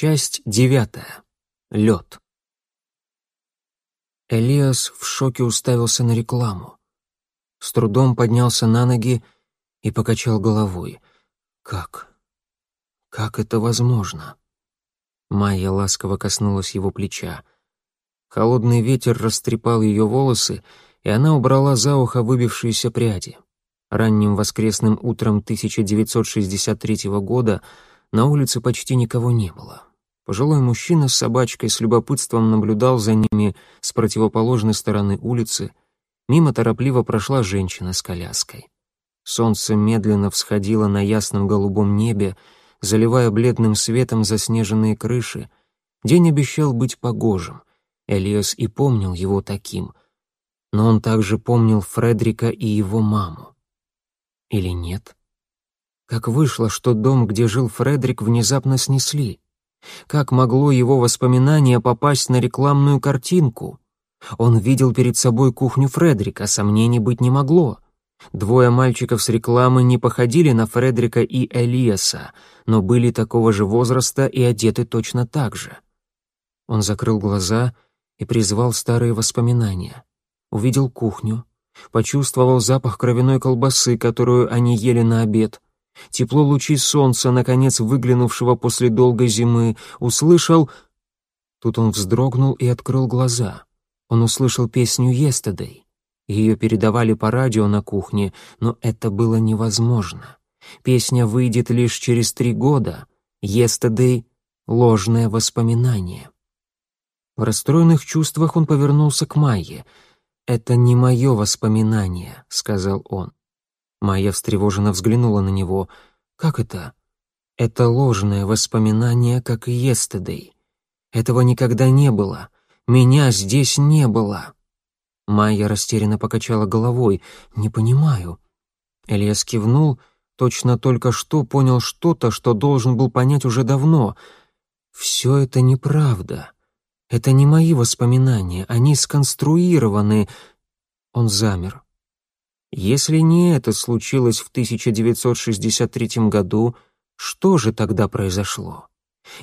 Часть девятая. Лед. Элиас в шоке уставился на рекламу. С трудом поднялся на ноги и покачал головой. Как? Как это возможно? Майя ласково коснулась его плеча. Холодный ветер растрепал ее волосы, и она убрала за ухо выбившиеся пряди. Ранним воскресным утром 1963 года на улице почти никого не было. Пожилой мужчина с собачкой с любопытством наблюдал за ними с противоположной стороны улицы. Мимо торопливо прошла женщина с коляской. Солнце медленно всходило на ясном голубом небе, заливая бледным светом заснеженные крыши. День обещал быть погожим. Элиас и помнил его таким. Но он также помнил Фредрика и его маму. Или нет? Как вышло, что дом, где жил Фредерик, внезапно снесли? Как могло его воспоминание попасть на рекламную картинку? Он видел перед собой кухню Фредерика, сомнений быть не могло. Двое мальчиков с рекламы не походили на Фредерика и Элиаса, но были такого же возраста и одеты точно так же. Он закрыл глаза и призвал старые воспоминания. Увидел кухню, почувствовал запах кровяной колбасы, которую они ели на обед — тепло лучей солнца, наконец выглянувшего после долгой зимы, услышал... Тут он вздрогнул и открыл глаза. Он услышал песню «Yesterday». Ее передавали по радио на кухне, но это было невозможно. Песня выйдет лишь через три года. «Yesterday» — ложное воспоминание. В расстроенных чувствах он повернулся к Майе. «Это не мое воспоминание», — сказал он. Майя встревоженно взглянула на него. «Как это?» «Это ложное воспоминание, как и yesterday. Этого никогда не было. Меня здесь не было». Майя растерянно покачала головой. «Не понимаю». Элиас кивнул, точно только что понял что-то, что должен был понять уже давно. «Все это неправда. Это не мои воспоминания, они сконструированы». Он замер. Если не это случилось в 1963 году, что же тогда произошло?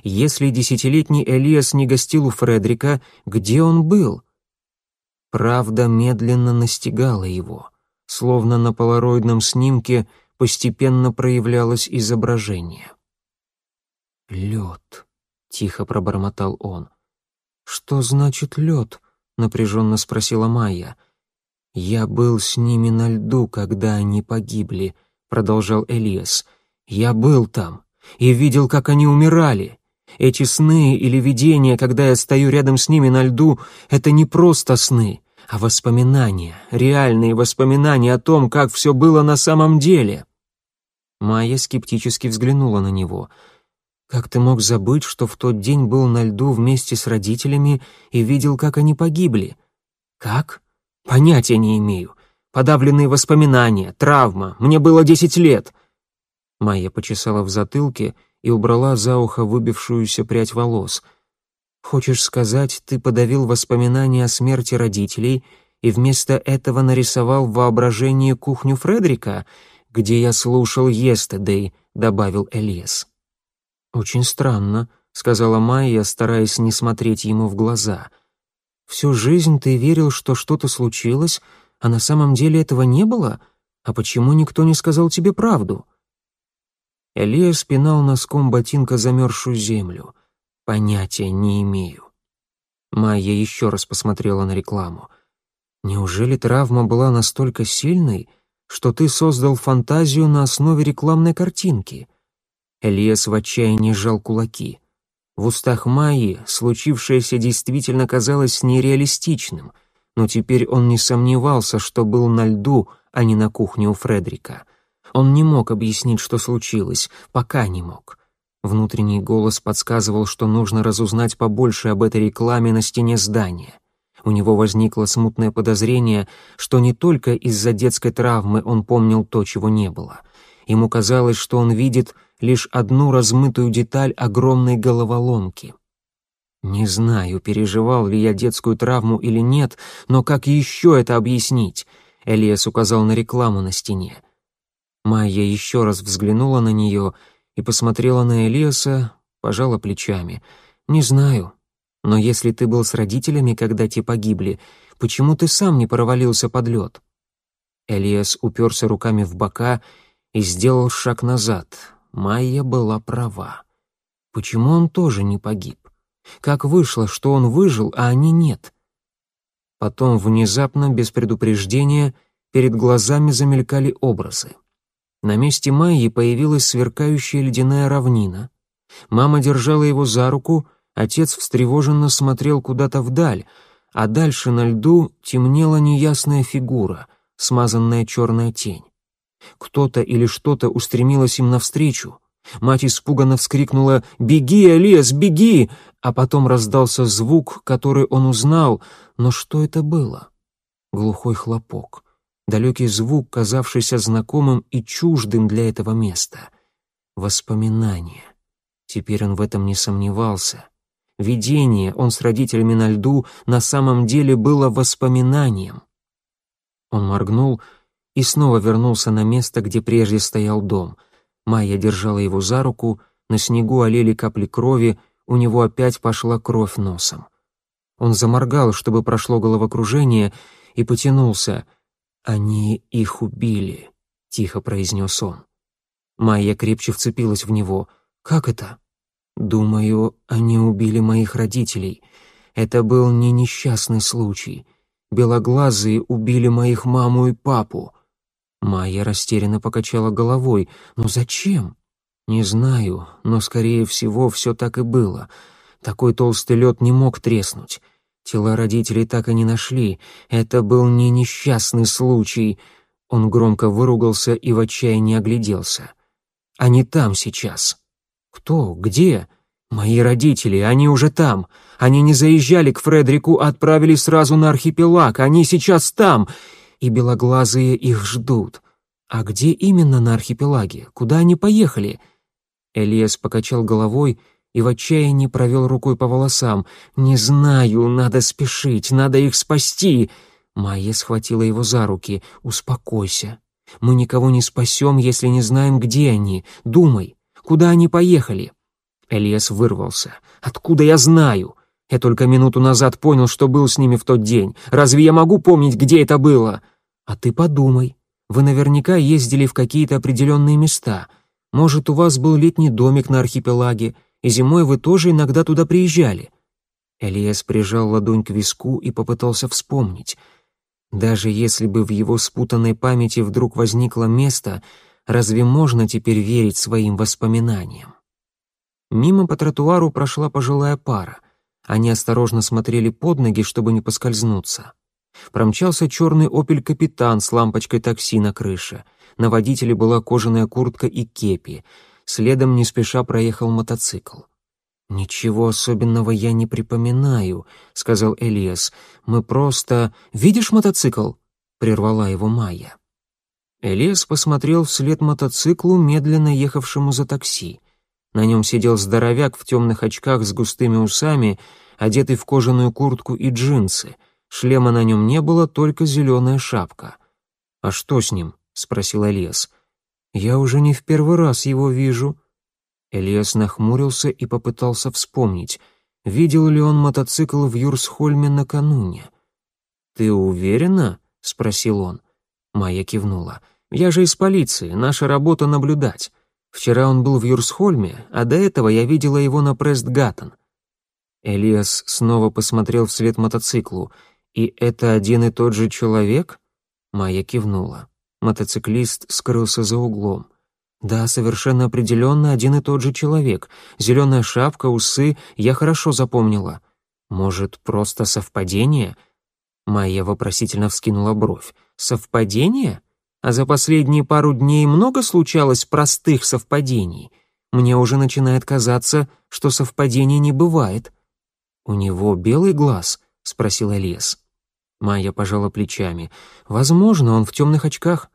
Если десятилетний Элиас не гостил у Фредрика, где он был? Правда медленно настигала его, словно на полароидном снимке постепенно проявлялось изображение. «Лед», — тихо пробормотал он. «Что значит лед?» — напряженно спросила Майя. «Я был с ними на льду, когда они погибли», — продолжал Элиас. «Я был там и видел, как они умирали. Эти сны или видения, когда я стою рядом с ними на льду, это не просто сны, а воспоминания, реальные воспоминания о том, как все было на самом деле». Майя скептически взглянула на него. «Как ты мог забыть, что в тот день был на льду вместе с родителями и видел, как они погибли?» «Как?» Понятия не имею. Подавленные воспоминания, травма. Мне было десять лет. Майя почесала в затылке и убрала за ухо выбившуюся прядь волос. Хочешь сказать, ты подавил воспоминания о смерти родителей и вместо этого нарисовал в воображении кухню Фредрика, где я слушал Естедей, добавил Элиас. Очень странно, сказала Майя, стараясь не смотреть ему в глаза — Всю жизнь ты верил, что что-то случилось, а на самом деле этого не было? А почему никто не сказал тебе правду?» Элия спинал носком ботинка замерзшую землю. «Понятия не имею». Майя еще раз посмотрела на рекламу. «Неужели травма была настолько сильной, что ты создал фантазию на основе рекламной картинки?» Элиас в отчаянии сжал кулаки. В устах Майи случившееся действительно казалось нереалистичным, но теперь он не сомневался, что был на льду, а не на кухне у Фредрика. Он не мог объяснить, что случилось, пока не мог. Внутренний голос подсказывал, что нужно разузнать побольше об этой рекламе на стене здания. У него возникло смутное подозрение, что не только из-за детской травмы он помнил то, чего не было. Ему казалось, что он видит лишь одну размытую деталь огромной головоломки. Не знаю, переживал ли я детскую травму или нет, но как еще это объяснить? Элиас указал на рекламу на стене. Майя еще раз взглянула на нее и посмотрела на Элиаса, пожала плечами. «Не знаю. Но если ты был с родителями, когда те погибли, почему ты сам не провалился под лед?» Элиас уперся руками в бока и сделал шаг назад. Майя была права. Почему он тоже не погиб? Как вышло, что он выжил, а они нет? Потом внезапно, без предупреждения, перед глазами замелькали образы. На месте Майи появилась сверкающая ледяная равнина. Мама держала его за руку, отец встревоженно смотрел куда-то вдаль, а дальше на льду темнела неясная фигура, смазанная черная тень. Кто-то или что-то устремилось им навстречу. Мать испуганно вскрикнула «Беги, Элиас, беги!», а потом раздался звук, который он узнал, но что это было? Глухой хлопок. Далекий звук, казавшийся знакомым и чуждым для этого места. Воспоминание. Теперь он в этом не сомневался. Видение, он с родителями на льду, на самом деле было воспоминанием. Он моргнул и снова вернулся на место, где прежде стоял дом. Майя держала его за руку, на снегу олели капли крови, у него опять пошла кровь носом. Он заморгал, чтобы прошло головокружение, и потянулся. «Они их убили», — тихо произнес он. Майя крепче вцепилась в него. «Как это?» «Думаю, они убили моих родителей. Это был не несчастный случай. Белоглазые убили моих маму и папу». Майя растерянно покачала головой. «Но зачем?» «Не знаю, но, скорее всего, все так и было. Такой толстый лед не мог треснуть. Тела родителей так и не нашли. Это был не несчастный случай». Он громко выругался и в отчаянии огляделся. «Они там сейчас». «Кто? Где?» «Мои родители, они уже там. Они не заезжали к Фредерику, а отправились сразу на архипелаг. Они сейчас там, и белоглазые их ждут. А где именно на архипелаге? Куда они поехали?» Элиас покачал головой и в отчаянии провел рукой по волосам. «Не знаю, надо спешить, надо их спасти!» Майя схватила его за руки. «Успокойся. Мы никого не спасем, если не знаем, где они. Думай, куда они поехали?» Элиас вырвался. «Откуда я знаю? Я только минуту назад понял, что был с ними в тот день. Разве я могу помнить, где это было?» «А ты подумай. Вы наверняка ездили в какие-то определенные места. Может, у вас был летний домик на архипелаге, и зимой вы тоже иногда туда приезжали». Элиас прижал ладонь к виску и попытался вспомнить. Даже если бы в его спутанной памяти вдруг возникло место, разве можно теперь верить своим воспоминаниям? Мимо по тротуару прошла пожилая пара. Они осторожно смотрели под ноги, чтобы не поскользнуться. Промчался черный «Опель Капитан» с лампочкой такси на крыше — на водителе была кожаная куртка и кепи. Следом не спеша проехал мотоцикл. «Ничего особенного я не припоминаю», — сказал Элиас. «Мы просто... Видишь мотоцикл?» — прервала его Майя. Элиас посмотрел вслед мотоциклу, медленно ехавшему за такси. На нем сидел здоровяк в темных очках с густыми усами, одетый в кожаную куртку и джинсы. Шлема на нем не было, только зеленая шапка. «А что с ним?» — спросил Элиас. «Я уже не в первый раз его вижу». Элиас нахмурился и попытался вспомнить, видел ли он мотоцикл в Юрсхольме накануне. «Ты уверена?» — спросил он. Майя кивнула. «Я же из полиции, наша работа наблюдать. Вчера он был в Юрсхольме, а до этого я видела его на Престгаттен». Элиас снова посмотрел вслед мотоциклу. «И это один и тот же человек?» Майя кивнула. Мотоциклист скрылся за углом. Да, совершенно определенно один и тот же человек. Зеленая шапка, усы, я хорошо запомнила. Может, просто совпадение? Майя вопросительно вскинула бровь. Совпадение? А за последние пару дней много случалось простых совпадений. Мне уже начинает казаться, что совпадений не бывает. «У него белый глаз?» — спросил Элиас. Майя пожала плечами. «Возможно, он в темных очках.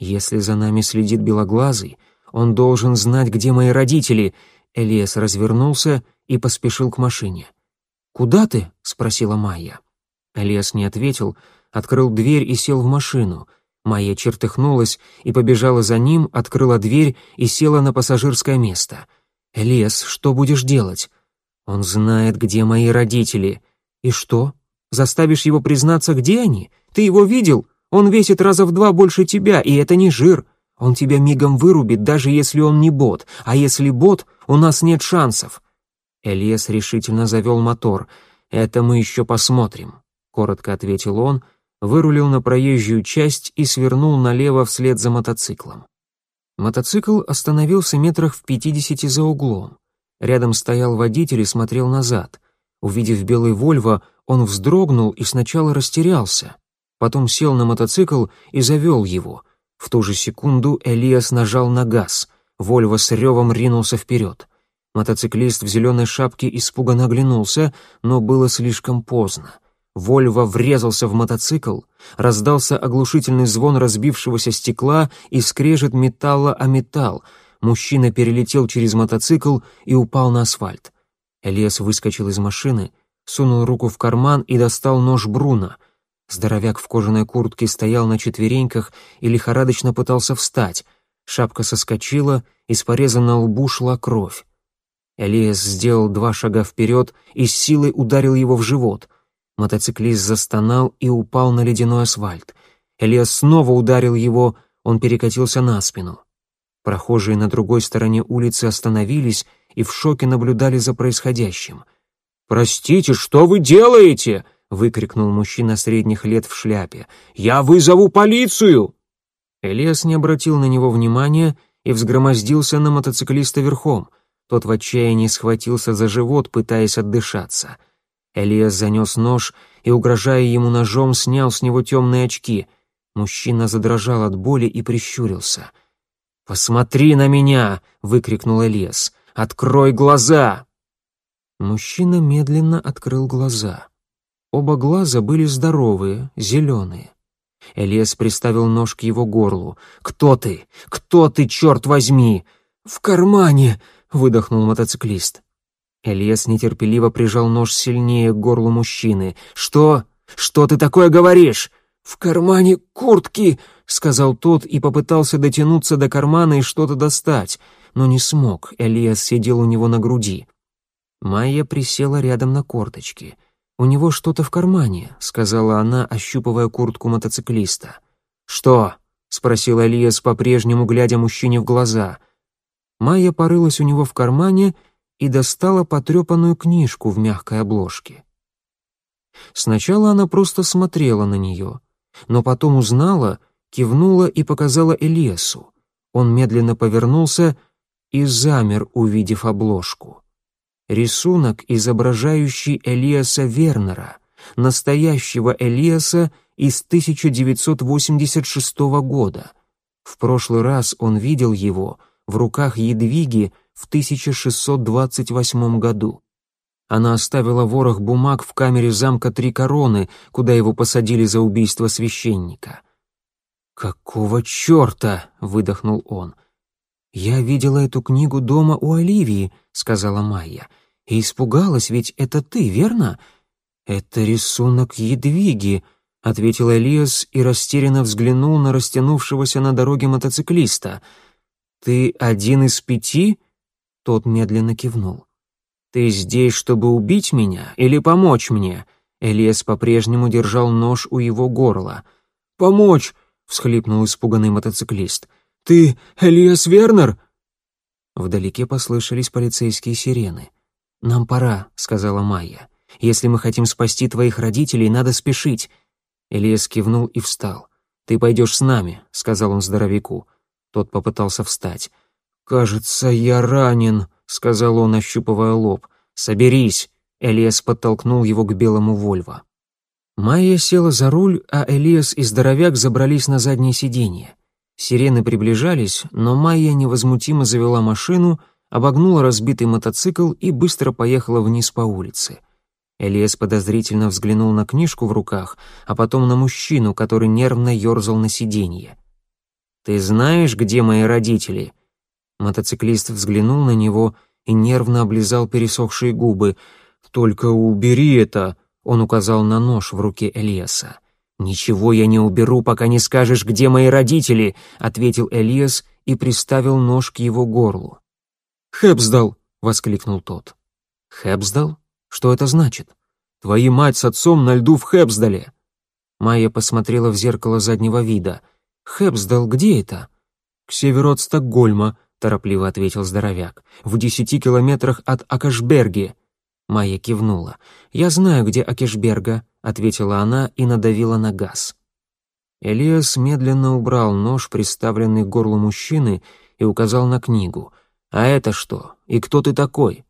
«Если за нами следит Белоглазый, он должен знать, где мои родители». Элиас развернулся и поспешил к машине. «Куда ты?» — спросила Майя. Элиас не ответил, открыл дверь и сел в машину. Майя чертыхнулась и побежала за ним, открыла дверь и села на пассажирское место. «Элиас, что будешь делать?» «Он знает, где мои родители». «И что? Заставишь его признаться, где они? Ты его видел? Он весит раза в два больше тебя, и это не жир. Он тебя мигом вырубит, даже если он не бот. А если бот, у нас нет шансов». Элиас решительно завел мотор. «Это мы еще посмотрим», — коротко ответил он, вырулил на проезжую часть и свернул налево вслед за мотоциклом. Мотоцикл остановился метрах в пятидесяти за углом. Рядом стоял водитель и смотрел назад. Увидев белый «Вольво», он вздрогнул и сначала растерялся. Потом сел на мотоцикл и завел его. В ту же секунду Элиас нажал на газ. «Вольво» с ревом ринулся вперед. Мотоциклист в зеленой шапке испуганно оглянулся, но было слишком поздно. Вольво врезался в мотоцикл, раздался оглушительный звон разбившегося стекла и скрежет металла о металл. Мужчина перелетел через мотоцикл и упал на асфальт. Элиас выскочил из машины, сунул руку в карман и достал нож Бруна. Здоровяк в кожаной куртке стоял на четвереньках и лихорадочно пытался встать. Шапка соскочила, из пореза на лбу шла кровь. Элиас сделал два шага вперед и с силой ударил его в живот — Мотоциклист застонал и упал на ледяной асфальт. Элиас снова ударил его, он перекатился на спину. Прохожие на другой стороне улицы остановились и в шоке наблюдали за происходящим. «Простите, что вы делаете?» — выкрикнул мужчина средних лет в шляпе. «Я вызову полицию!» Элиас не обратил на него внимания и взгромоздился на мотоциклиста верхом. Тот в отчаянии схватился за живот, пытаясь отдышаться — Элиас занес нож и, угрожая ему ножом, снял с него темные очки. Мужчина задрожал от боли и прищурился. «Посмотри на меня!» — выкрикнул Элиас. «Открой глаза!» Мужчина медленно открыл глаза. Оба глаза были здоровые, зеленые. Элиас приставил нож к его горлу. «Кто ты? Кто ты, черт возьми?» «В кармане!» — выдохнул мотоциклист. Элиас нетерпеливо прижал нож сильнее к горлу мужчины. «Что? Что ты такое говоришь?» «В кармане куртки», — сказал тот и попытался дотянуться до кармана и что-то достать, но не смог, Элиас сидел у него на груди. Майя присела рядом на корточки. «У него что-то в кармане», — сказала она, ощупывая куртку мотоциклиста. «Что?» — спросил Элиас, по-прежнему глядя мужчине в глаза. Майя порылась у него в кармане — и достала потрепанную книжку в мягкой обложке. Сначала она просто смотрела на нее, но потом узнала, кивнула и показала Элиасу. Он медленно повернулся и замер, увидев обложку. Рисунок, изображающий Элиаса Вернера, настоящего Элиаса из 1986 года. В прошлый раз он видел его в руках Едвиги в 1628 году. Она оставила ворох бумаг в камере замка Три Короны, куда его посадили за убийство священника. «Какого черта?» — выдохнул он. «Я видела эту книгу дома у Оливии», — сказала Майя, — «и испугалась, ведь это ты, верно?» «Это рисунок Едвиги», — ответил Элиас и растерянно взглянул на растянувшегося на дороге мотоциклиста. «Ты один из пяти?» Тот медленно кивнул. «Ты здесь, чтобы убить меня или помочь мне?» Элиас по-прежнему держал нож у его горла. «Помочь!» — всхлипнул испуганный мотоциклист. «Ты Элиас Вернер?» Вдалеке послышались полицейские сирены. «Нам пора», — сказала Майя. «Если мы хотим спасти твоих родителей, надо спешить». Элиас кивнул и встал. «Ты пойдешь с нами», — сказал он здоровяку. Тот попытался встать. «Кажется, я ранен», — сказал он, ощупывая лоб. «Соберись», — Элиас подтолкнул его к белому Вольво. Майя села за руль, а Элиас и здоровяк забрались на заднее сиденье. Сирены приближались, но Майя невозмутимо завела машину, обогнула разбитый мотоцикл и быстро поехала вниз по улице. Элиас подозрительно взглянул на книжку в руках, а потом на мужчину, который нервно ерзал на сиденье. «Ты знаешь, где мои родители?» Мотоциклист взглянул на него и нервно облизал пересохшие губы. «Только убери это!» — он указал на нож в руке Элиаса. «Ничего я не уберу, пока не скажешь, где мои родители», — ответил Элиас и приставил нож к его горлу. «Хэпсдал», — воскликнул тот. «Хэбсдал? Что это значит? Твои мать с отцом на льду в Хэбсдале!» Майя посмотрела в зеркало заднего вида. «Хэбсдал, где это?» «К северу от Стокгольма», — торопливо ответил здоровяк. «В десяти километрах от Акашберги». Майя кивнула. «Я знаю, где Акешберга», — ответила она и надавила на газ. Элиас медленно убрал нож, приставленный к горлу мужчины, и указал на книгу. «А это что? И кто ты такой?»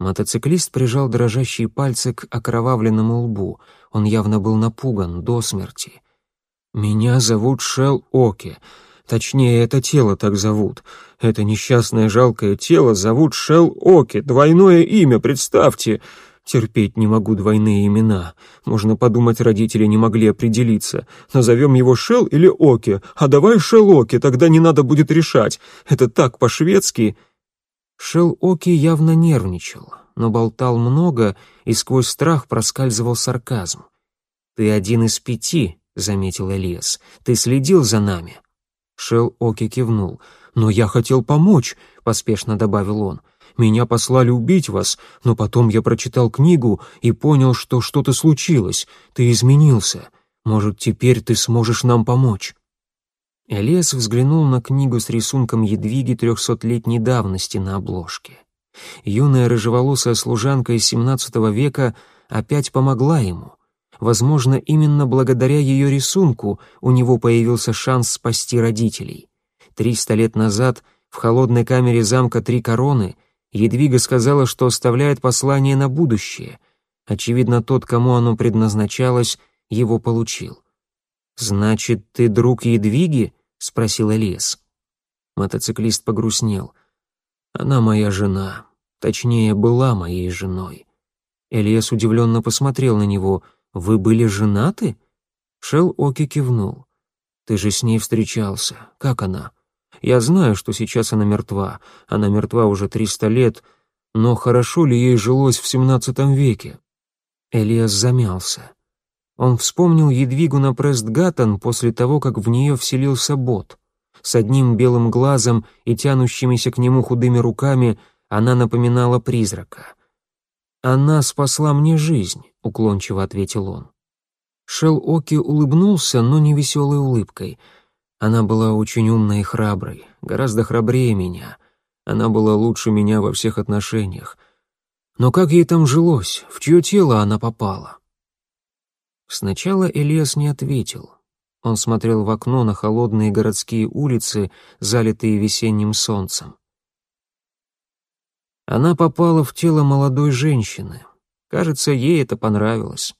Мотоциклист прижал дрожащие пальцы к окровавленному лбу. Он явно был напуган до смерти. «Меня зовут Шел Оки. Точнее, это тело так зовут. Это несчастное жалкое тело зовут Шел Оки. Двойное имя, представьте. Терпеть не могу двойные имена. Можно подумать, родители не могли определиться. Назовем его Шел или Оки, а давай Шел Оки, тогда не надо будет решать. Это так по-шведски. Шел Оки явно нервничал, но болтал много, и сквозь страх проскальзывал сарказм. «Ты один из пяти», — заметил Элиас. «Ты следил за нами». Шел Оки кивнул. «Но я хотел помочь», — поспешно добавил он. Меня послали убить вас, но потом я прочитал книгу и понял, что что-то случилось. Ты изменился. Может, теперь ты сможешь нам помочь?» Элиас взглянул на книгу с рисунком едвиги трехсотлетней давности на обложке. Юная рыжеволосая служанка из XVII века опять помогла ему. Возможно, именно благодаря ее рисунку у него появился шанс спасти родителей. Триста лет назад в холодной камере замка Три Короны Едвига сказала, что оставляет послание на будущее. Очевидно, тот, кому оно предназначалось, его получил. «Значит, ты друг Едвиги?» — спросил Элиас. Мотоциклист погрустнел. «Она моя жена. Точнее, была моей женой». Элиас удивленно посмотрел на него. «Вы были женаты?» Шел Оки кивнул. «Ты же с ней встречался. Как она?» Я знаю, что сейчас она мертва. Она мертва уже триста лет, но хорошо ли ей жилось в семнадцатом веке? Элиас замялся. Он вспомнил Едвигу на Престгаттон после того, как в нее вселился бот. С одним белым глазом и тянущимися к нему худыми руками она напоминала призрака. «Она спасла мне жизнь», — уклончиво ответил он. Шел Оки улыбнулся, но не веселой улыбкой — она была очень умной и храброй, гораздо храбрее меня. Она была лучше меня во всех отношениях. Но как ей там жилось? В чье тело она попала? Сначала Элиас не ответил. Он смотрел в окно на холодные городские улицы, залитые весенним солнцем. Она попала в тело молодой женщины. Кажется, ей это понравилось.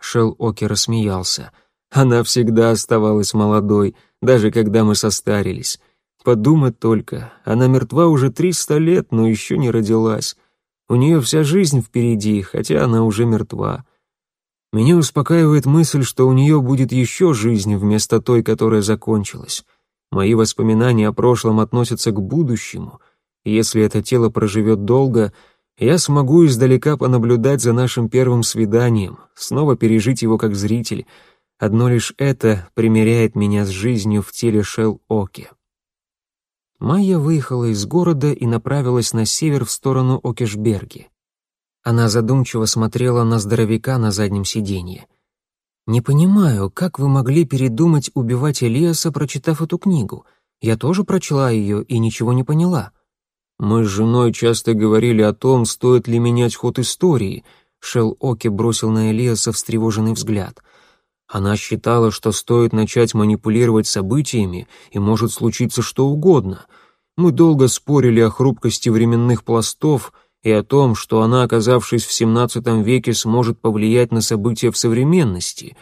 Шел Оки рассмеялся. Она всегда оставалась молодой — даже когда мы состарились. Подумать только, она мертва уже триста лет, но еще не родилась. У нее вся жизнь впереди, хотя она уже мертва. Меня успокаивает мысль, что у нее будет еще жизнь вместо той, которая закончилась. Мои воспоминания о прошлом относятся к будущему. Если это тело проживет долго, я смогу издалека понаблюдать за нашим первым свиданием, снова пережить его как зритель — Одно лишь это примеряет меня с жизнью в теле Шел-Оки. Майя выехала из города и направилась на север в сторону Окешберги. Она задумчиво смотрела на здоровяка на заднем сиденье. «Не понимаю, как вы могли передумать убивать Элиаса, прочитав эту книгу? Я тоже прочла ее и ничего не поняла». «Мы с женой часто говорили о том, стоит ли менять ход истории», Шел Оки бросил на Элиаса встревоженный взгляд — она считала, что стоит начать манипулировать событиями, и может случиться что угодно. Мы долго спорили о хрупкости временных пластов и о том, что она, оказавшись в XVII веке, сможет повлиять на события в современности.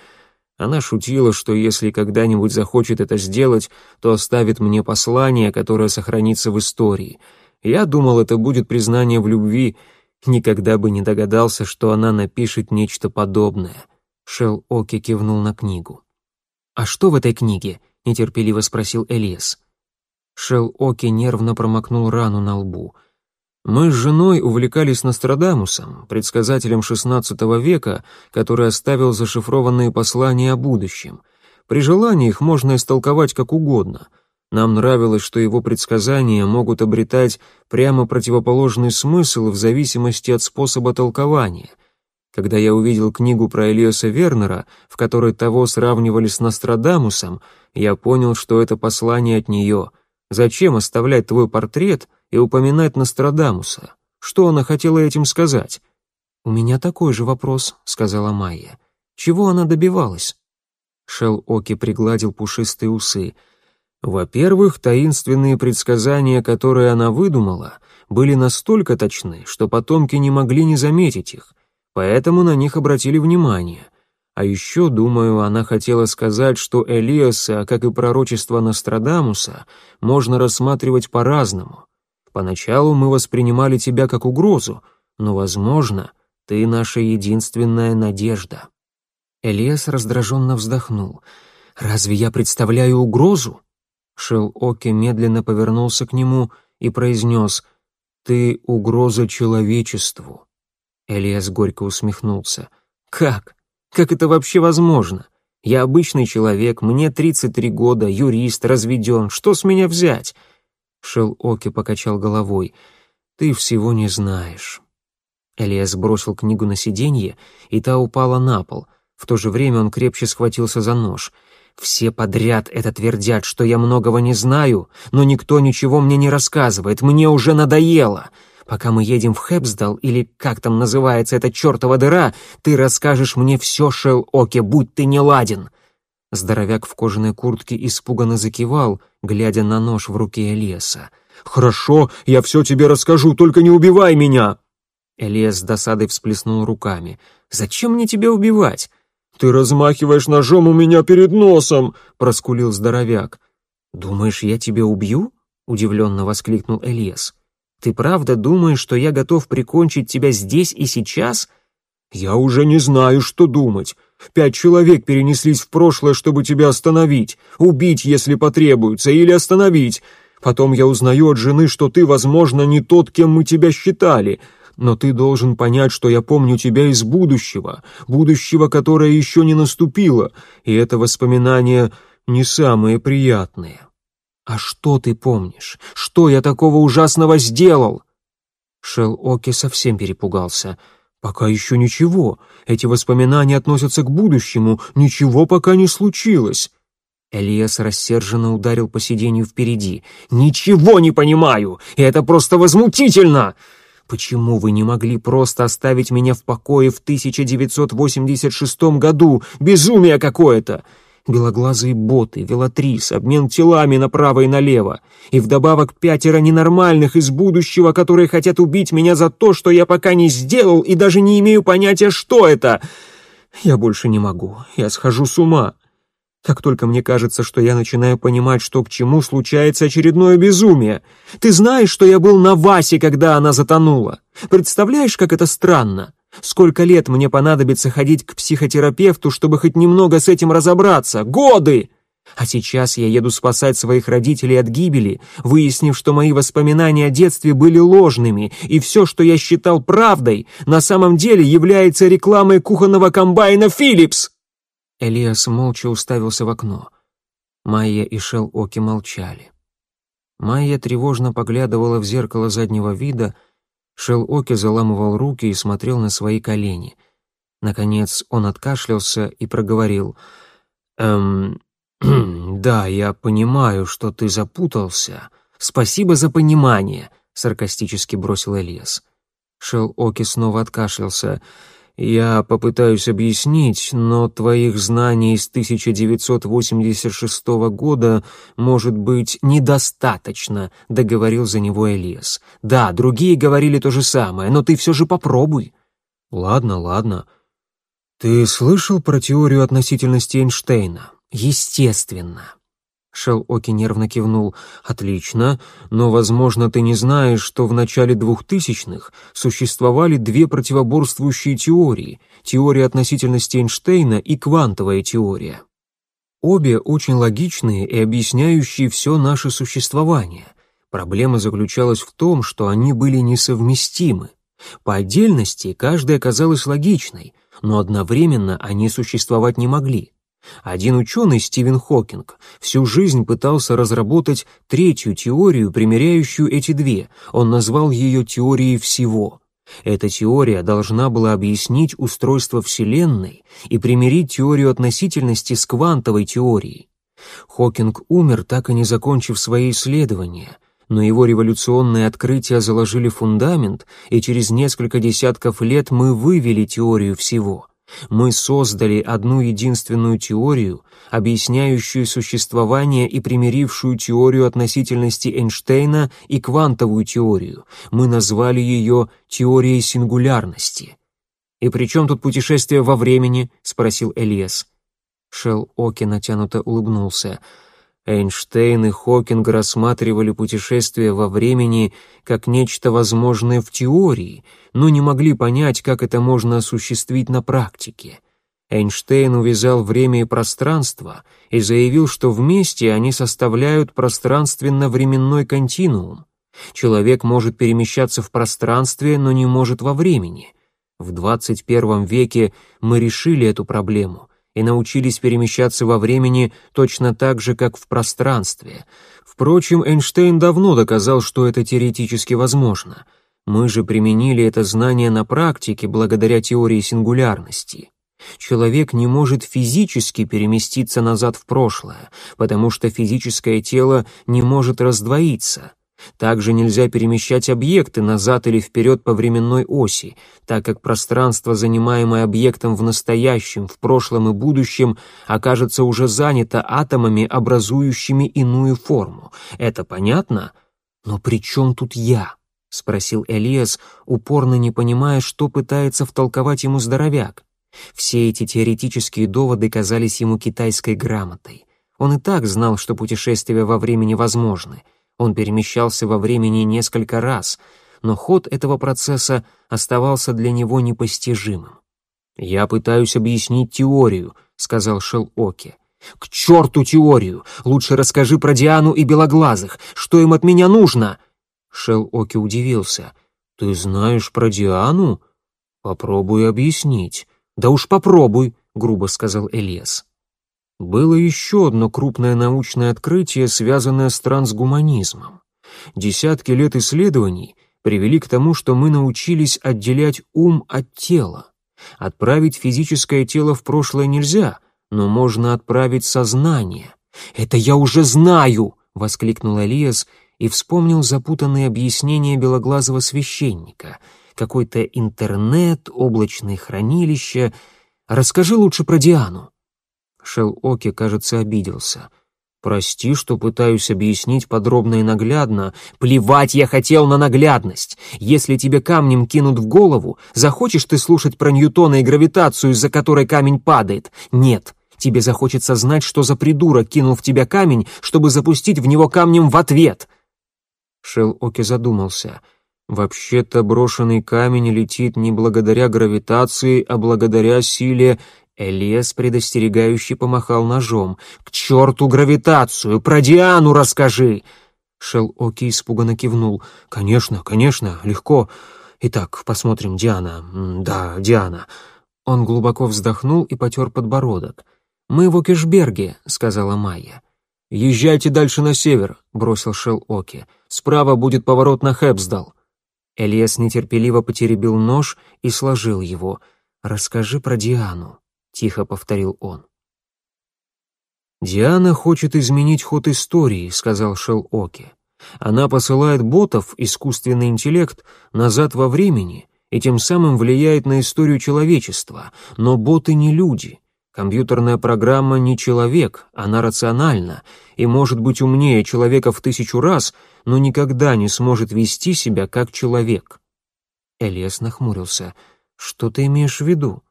Она шутила, что если когда-нибудь захочет это сделать, то оставит мне послание, которое сохранится в истории. Я думал, это будет признание в любви, никогда бы не догадался, что она напишет нечто подобное. Шел Оки кивнул на книгу. «А что в этой книге?» — нетерпеливо спросил Элиас. Шел Оки нервно промокнул рану на лбу. «Мы с женой увлекались Нострадамусом, предсказателем XVI века, который оставил зашифрованные послания о будущем. При желании их можно истолковать как угодно. Нам нравилось, что его предсказания могут обретать прямо противоположный смысл в зависимости от способа толкования. Когда я увидел книгу про Элиоса Вернера, в которой того сравнивали с Нострадамусом, я понял, что это послание от нее. Зачем оставлять твой портрет и упоминать Нострадамуса? Что она хотела этим сказать? «У меня такой же вопрос», — сказала Майя. «Чего она добивалась?» Шел Оки пригладил пушистые усы — во-первых, таинственные предсказания, которые она выдумала, были настолько точны, что потомки не могли не заметить их, поэтому на них обратили внимание. А еще, думаю, она хотела сказать, что Элиаса, как и пророчество Нострадамуса, можно рассматривать по-разному. Поначалу мы воспринимали тебя как угрозу, но, возможно, ты наша единственная надежда. Элиас раздраженно вздохнул. «Разве я представляю угрозу?» Шел-Оки медленно повернулся к нему и произнес «Ты угроза человечеству». Элиас горько усмехнулся. «Как? Как это вообще возможно? Я обычный человек, мне 33 года, юрист, разведен. Что с меня взять?» Шел-Оки покачал головой. «Ты всего не знаешь». Элиас бросил книгу на сиденье, и та упала на пол. В то же время он крепче схватился за нож — все подряд это твердят, что я многого не знаю, но никто ничего мне не рассказывает, мне уже надоело. Пока мы едем в Хэпсдал, или как там называется эта чертова дыра, ты расскажешь мне все, Шел Оке, будь ты не ладен». Здоровяк в кожаной куртке испуганно закивал, глядя на нож в руке Элиаса. «Хорошо, я все тебе расскажу, только не убивай меня!» Элиас с досадой всплеснул руками. «Зачем мне тебя убивать? «Ты размахиваешь ножом у меня перед носом!» — проскулил здоровяк. «Думаешь, я тебя убью?» — удивленно воскликнул Элиас. «Ты правда думаешь, что я готов прикончить тебя здесь и сейчас?» «Я уже не знаю, что думать. Пять человек перенеслись в прошлое, чтобы тебя остановить, убить, если потребуется, или остановить. Потом я узнаю от жены, что ты, возможно, не тот, кем мы тебя считали но ты должен понять, что я помню тебя из будущего, будущего, которое еще не наступило, и это воспоминания не самые приятные. А что ты помнишь? Что я такого ужасного сделал? Шел Оки совсем перепугался. Пока еще ничего. Эти воспоминания относятся к будущему. Ничего пока не случилось. Элиас рассерженно ударил по сиденью впереди. «Ничего не понимаю! И это просто возмутительно!» Почему вы не могли просто оставить меня в покое в 1986 году? Безумие какое-то! Белоглазые боты, велатрис, обмен телами направо и налево. И вдобавок пятеро ненормальных из будущего, которые хотят убить меня за то, что я пока не сделал и даже не имею понятия, что это. Я больше не могу. Я схожу с ума. Как только мне кажется, что я начинаю понимать, что к чему случается очередное безумие. Ты знаешь, что я был на Васе, когда она затонула? Представляешь, как это странно? Сколько лет мне понадобится ходить к психотерапевту, чтобы хоть немного с этим разобраться? Годы! А сейчас я еду спасать своих родителей от гибели, выяснив, что мои воспоминания о детстве были ложными, и все, что я считал правдой, на самом деле является рекламой кухонного комбайна «Филлипс». Элиас молча уставился в окно. Майя и Шел Оки молчали. Майя тревожно поглядывала в зеркало заднего вида, Шел Оки заламывал руки и смотрел на свои колени. Наконец он откашлялся и проговорил. «Эм, да, я понимаю, что ты запутался. Спасибо за понимание», — саркастически бросил Элиас. Шел Оки снова откашлялся. Я попытаюсь объяснить, но твоих знаний из 1986 года может быть недостаточно, договорил за него Элиас. Да, другие говорили то же самое, но ты все же попробуй. Ладно, ладно. Ты слышал про теорию относительности Эйнштейна? Естественно. Шел-Оки нервно кивнул. «Отлично, но, возможно, ты не знаешь, что в начале двухтысячных существовали две противоборствующие теории — теория относительности Эйнштейна и квантовая теория. Обе очень логичные и объясняющие все наше существование. Проблема заключалась в том, что они были несовместимы. По отдельности каждая казалась логичной, но одновременно они существовать не могли — Один ученый, Стивен Хокинг, всю жизнь пытался разработать третью теорию, примеряющую эти две. Он назвал ее теорией всего. Эта теория должна была объяснить устройство Вселенной и примирить теорию относительности с квантовой теорией. Хокинг умер, так и не закончив свои исследования, но его революционные открытия заложили фундамент, и через несколько десятков лет мы вывели теорию всего. Мы создали одну единственную теорию, объясняющую существование и примирившую теорию относительности Эйнштейна и квантовую теорию. Мы назвали ее теорией сингулярности. «И при чем тут путешествие во времени?» — спросил Элиас. Шел Оки натянуто улыбнулся — Эйнштейн и Хокинг рассматривали путешествие во времени как нечто возможное в теории, но не могли понять, как это можно осуществить на практике. Эйнштейн увязал время и пространство и заявил, что вместе они составляют пространственно-временной континуум. Человек может перемещаться в пространстве, но не может во времени. В 21 веке мы решили эту проблему — и научились перемещаться во времени точно так же, как в пространстве. Впрочем, Эйнштейн давно доказал, что это теоретически возможно. Мы же применили это знание на практике благодаря теории сингулярности. Человек не может физически переместиться назад в прошлое, потому что физическое тело не может раздвоиться. Также нельзя перемещать объекты назад или вперед по временной оси, так как пространство, занимаемое объектом в настоящем, в прошлом и будущем, окажется уже занято атомами, образующими иную форму. Это понятно? Но при чем тут я? — спросил Элиас, упорно не понимая, что пытается втолковать ему здоровяк. Все эти теоретические доводы казались ему китайской грамотой. Он и так знал, что путешествия во времени возможны — он перемещался во времени несколько раз, но ход этого процесса оставался для него непостижимым. «Я пытаюсь объяснить теорию», — сказал Шел-Оки. «К черту теорию! Лучше расскажи про Диану и Белоглазых. Что им от меня нужно?» Шел-Оки удивился. «Ты знаешь про Диану? Попробуй объяснить». «Да уж попробуй», — грубо сказал Элиас. Было еще одно крупное научное открытие, связанное с трансгуманизмом. Десятки лет исследований привели к тому, что мы научились отделять ум от тела. Отправить физическое тело в прошлое нельзя, но можно отправить сознание. «Это я уже знаю!» — воскликнул Элиас и вспомнил запутанные объяснения белоглазого священника. Какой-то интернет, облачные хранилища. Расскажи лучше про Диану. Шел-Оки, кажется, обиделся. «Прости, что пытаюсь объяснить подробно и наглядно. Плевать я хотел на наглядность. Если тебе камнем кинут в голову, захочешь ты слушать про Ньютона и гравитацию, из-за которой камень падает? Нет. Тебе захочется знать, что за придурок кинул в тебя камень, чтобы запустить в него камнем в ответ». Шел-Оки задумался. «Вообще-то брошенный камень летит не благодаря гравитации, а благодаря силе Элиас предостерегающе помахал ножом. «К черту гравитацию! Про Диану расскажи!» Шел-Оки испуганно кивнул. «Конечно, конечно, легко. Итак, посмотрим, Диана. Да, Диана». Он глубоко вздохнул и потер подбородок. «Мы в Окешберге», — сказала Майя. «Езжайте дальше на север», — бросил Шел-Оки. «Справа будет поворот на Хэбсдал». Элиас нетерпеливо потеребил нож и сложил его. «Расскажи про Диану» тихо повторил он. «Диана хочет изменить ход истории», — сказал Шел Оки. «Она посылает ботов, искусственный интеллект, назад во времени и тем самым влияет на историю человечества. Но боты не люди. Компьютерная программа не человек, она рациональна и может быть умнее человека в тысячу раз, но никогда не сможет вести себя как человек». Элиас нахмурился. «Что ты имеешь в виду?»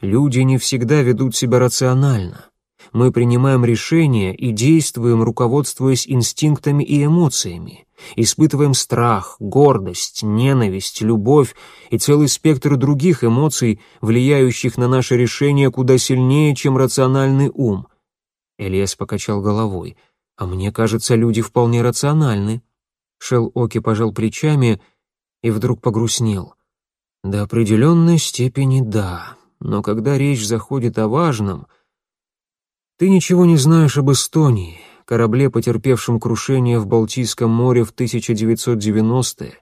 Люди не всегда ведут себя рационально. Мы принимаем решения и действуем, руководствуясь инстинктами и эмоциями. Испытываем страх, гордость, ненависть, любовь и целый спектр других эмоций, влияющих на наши решения куда сильнее, чем рациональный ум. Элиас покачал головой. «А мне кажется, люди вполне рациональны». Шел Оки пожал плечами и вдруг погрустнел. «До определенной степени да» но когда речь заходит о важном, Ты ничего не знаешь об Эстонии, корабле, потерпевшем крушение в Балтийском море в 1990-е.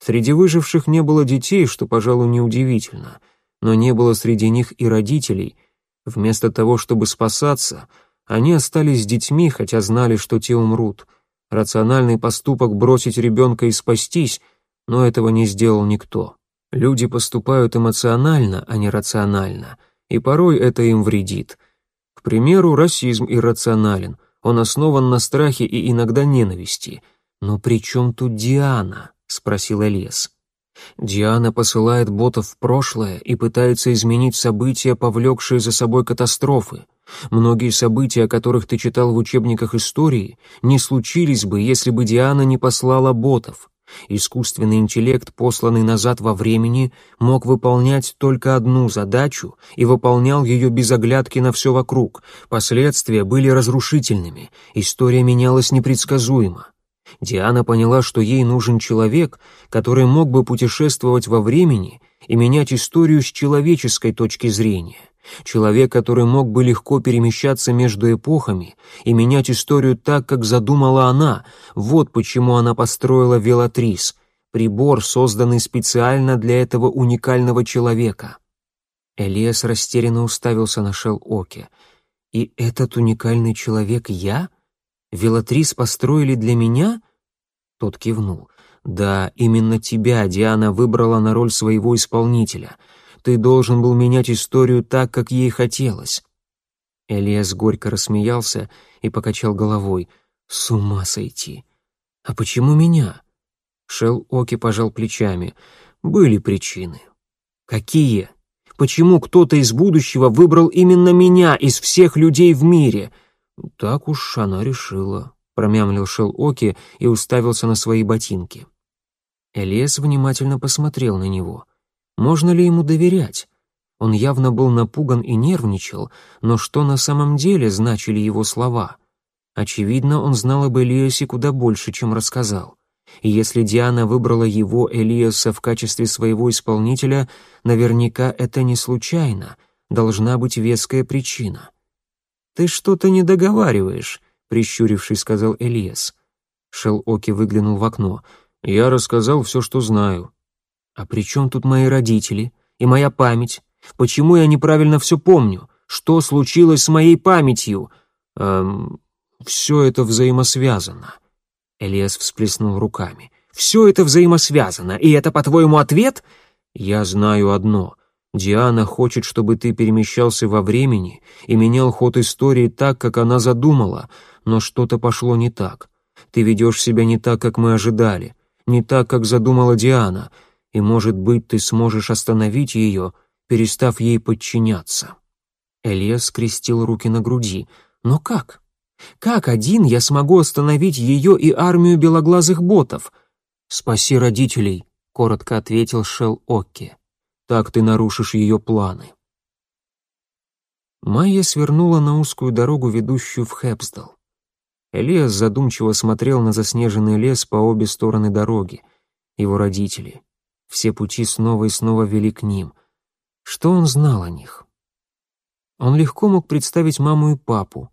Среди выживших не было детей, что, пожалуй, неудивительно, но не было среди них и родителей. Вместо того, чтобы спасаться, они остались с детьми, хотя знали, что те умрут. Рациональный поступок бросить ребенка и спастись, но этого не сделал никто. Люди поступают эмоционально, а не рационально, и порой это им вредит. К примеру, расизм иррационален, он основан на страхе и иногда ненависти. Но при чем тут Диана? спросил Элиас. Диана посылает ботов в прошлое и пытается изменить события, повлекшие за собой катастрофы. Многие события, о которых ты читал в учебниках истории, не случились бы, если бы Диана не послала ботов. Искусственный интеллект, посланный назад во времени, мог выполнять только одну задачу и выполнял ее без оглядки на все вокруг. Последствия были разрушительными, история менялась непредсказуемо. Диана поняла, что ей нужен человек, который мог бы путешествовать во времени и менять историю с человеческой точки зрения. Человек, который мог бы легко перемещаться между эпохами и менять историю так, как задумала она. Вот почему она построила Велатрис, прибор, созданный специально для этого уникального человека. Элиас растерянно уставился на Шел-Оке. «И этот уникальный человек я? Велатрис построили для меня?» Тот кивнул. «Да, именно тебя Диана выбрала на роль своего исполнителя — ты должен был менять историю так, как ей хотелось». Элиас горько рассмеялся и покачал головой. «С ума сойти! А почему меня?» Шел Оки пожал плечами. «Были причины». «Какие? Почему кто-то из будущего выбрал именно меня из всех людей в мире?» «Так уж она решила», — промямлил Шел Оки и уставился на свои ботинки. Элиас внимательно посмотрел на него — можно ли ему доверять? Он явно был напуган и нервничал, но что на самом деле значили его слова? Очевидно, он знал об Элиасе куда больше, чем рассказал. И если Диана выбрала его, Элиаса, в качестве своего исполнителя, наверняка это не случайно, должна быть веская причина. «Ты что-то не договариваешь», — прищурившись, сказал Элиас. Шел-Оки выглянул в окно. «Я рассказал все, что знаю. А при чем тут мои родители и моя память? Почему я неправильно все помню? Что случилось с моей памятью? Эм, все это взаимосвязано. Элиас всплеснул руками. Все это взаимосвязано, и это, по-твоему, ответ? Я знаю одно. Диана хочет, чтобы ты перемещался во времени и менял ход истории так, как она задумала, но что-то пошло не так. Ты ведешь себя не так, как мы ожидали, не так, как задумала Диана — и, может быть, ты сможешь остановить ее, перестав ей подчиняться». Элиас скрестил руки на груди. «Но как? Как один я смогу остановить ее и армию белоглазых ботов?» «Спаси родителей», — коротко ответил Шел Окки. «Так ты нарушишь ее планы». Майя свернула на узкую дорогу, ведущую в Хэпсдал. Элиас задумчиво смотрел на заснеженный лес по обе стороны дороги. Его родители, все пути снова и снова вели к ним. Что он знал о них? Он легко мог представить маму и папу,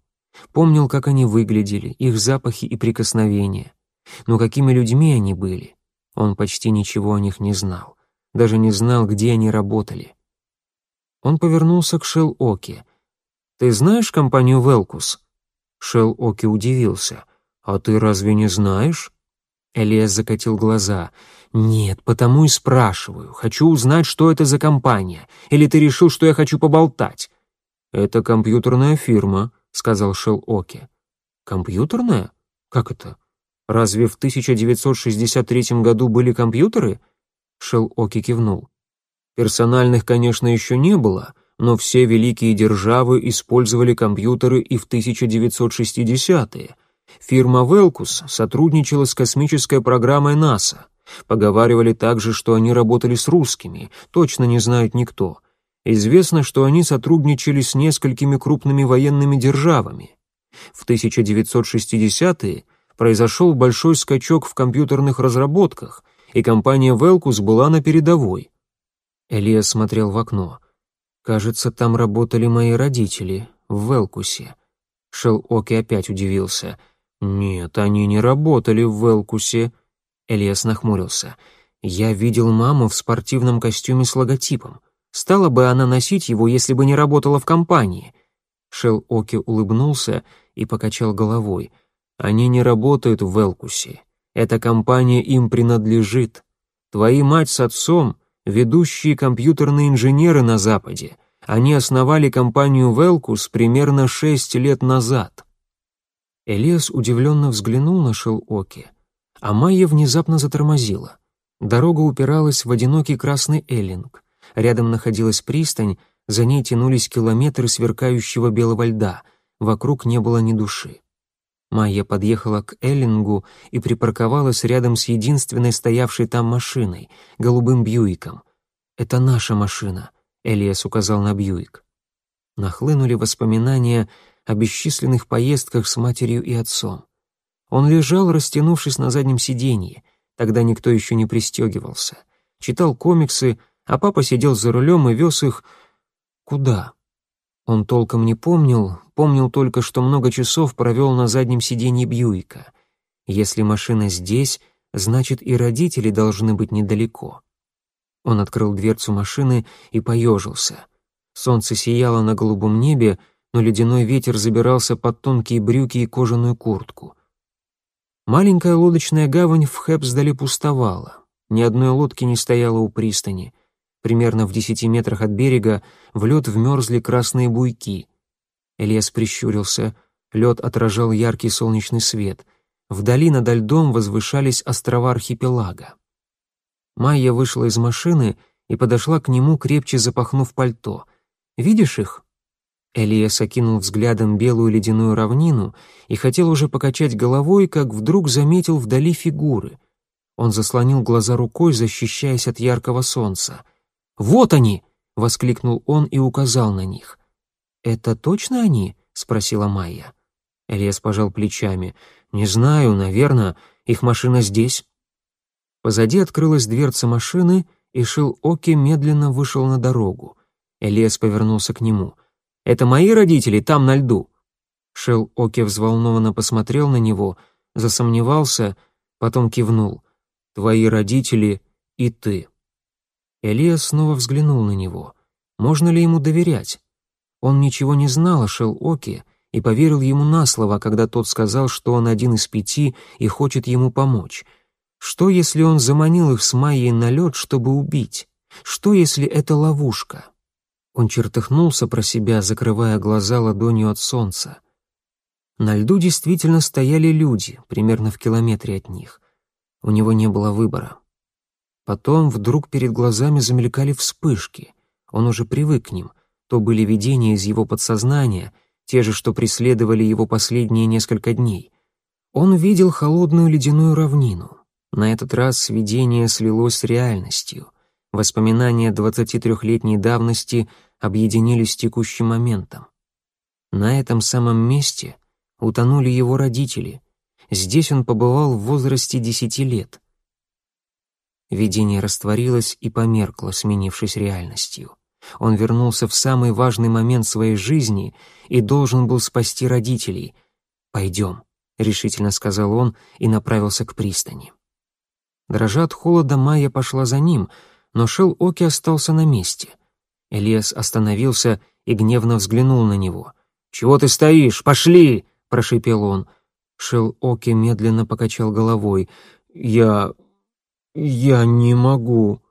помнил, как они выглядели, их запахи и прикосновения. Но какими людьми они были, он почти ничего о них не знал, даже не знал, где они работали. Он повернулся к Шел Оке. «Ты знаешь компанию Велкус?» Шел Оке удивился. «А ты разве не знаешь?» Элиас закатил глаза. «Нет, потому и спрашиваю. Хочу узнать, что это за компания. Или ты решил, что я хочу поболтать?» «Это компьютерная фирма», — сказал Шел Оки. «Компьютерная? Как это? Разве в 1963 году были компьютеры?» Шел Оки кивнул. «Персональных, конечно, еще не было, но все великие державы использовали компьютеры и в 1960-е. Фирма Велкус сотрудничала с космической программой НАСА. Поговаривали также, что они работали с русскими, точно не знает никто. Известно, что они сотрудничали с несколькими крупными военными державами. В 1960-е произошел большой скачок в компьютерных разработках, и компания Велкус была на передовой. Элиас смотрел в окно. «Кажется, там работали мои родители, в Велкусе. Шел Оки опять удивился. «Нет, они не работали в Велкусе». Элиас нахмурился. «Я видел маму в спортивном костюме с логотипом. Стала бы она носить его, если бы не работала в компании?» Шел Оки улыбнулся и покачал головой. «Они не работают в Велкусе. Эта компания им принадлежит. Твои мать с отцом — ведущие компьютерные инженеры на Западе. Они основали компанию Велкус примерно шесть лет назад». Элиас удивленно взглянул на Шел-Оки, а Майя внезапно затормозила. Дорога упиралась в одинокий красный эллинг. Рядом находилась пристань, за ней тянулись километры сверкающего белого льда, вокруг не было ни души. Майя подъехала к Эллингу и припарковалась рядом с единственной стоявшей там машиной, голубым Бьюиком. «Это наша машина», — Элиас указал на Бьюик. Нахлынули воспоминания о бесчисленных поездках с матерью и отцом. Он лежал, растянувшись на заднем сиденье, тогда никто еще не пристегивался, читал комиксы, а папа сидел за рулем и вез их... куда? Он толком не помнил, помнил только, что много часов провел на заднем сиденье Бьюика. Если машина здесь, значит и родители должны быть недалеко. Он открыл дверцу машины и поежился. Солнце сияло на голубом небе, но ледяной ветер забирался под тонкие брюки и кожаную куртку. Маленькая лодочная гавань в Хэпсдале пустовала. Ни одной лодки не стояло у пристани. Примерно в десяти метрах от берега в лед вмерзли красные буйки. Элиас прищурился. Лед отражал яркий солнечный свет. Вдали над льдом возвышались острова архипелага. Майя вышла из машины и подошла к нему, крепче запахнув пальто. «Видишь их?» Элиас окинул взглядом белую ледяную равнину и хотел уже покачать головой, как вдруг заметил вдали фигуры. Он заслонил глаза рукой, защищаясь от яркого солнца. «Вот они!» — воскликнул он и указал на них. «Это точно они?» — спросила Майя. Элиас пожал плечами. «Не знаю, наверное, их машина здесь». Позади открылась дверца машины, и Шил Оки медленно вышел на дорогу. Элиас повернулся к нему. «Это мои родители там на льду?» Шил Оки взволнованно посмотрел на него, засомневался, потом кивнул. «Твои родители и ты». Элиас снова взглянул на него. Можно ли ему доверять? Он ничего не знал о Шел-Оке и поверил ему на слово, когда тот сказал, что он один из пяти и хочет ему помочь. Что, если он заманил их с Майей на лед, чтобы убить? Что, если это ловушка? Он чертыхнулся про себя, закрывая глаза ладонью от солнца. На льду действительно стояли люди, примерно в километре от них. У него не было выбора. Потом вдруг перед глазами замелькали вспышки. Он уже привык к ним. То были видения из его подсознания, те же, что преследовали его последние несколько дней. Он видел холодную ледяную равнину. На этот раз видение слилось с реальностью. Воспоминания 23-летней давности объединились с текущим моментом. На этом самом месте утонули его родители. Здесь он побывал в возрасте 10 лет. Видение растворилось и померкло, сменившись реальностью. Он вернулся в самый важный момент своей жизни и должен был спасти родителей. «Пойдем», — решительно сказал он и направился к пристани. Дрожа от холода, Майя пошла за ним, но Шел Оки остался на месте. Элиас остановился и гневно взглянул на него. «Чего ты стоишь? Пошли!» — прошипел он. Шел Оки медленно покачал головой. «Я... «Я не могу».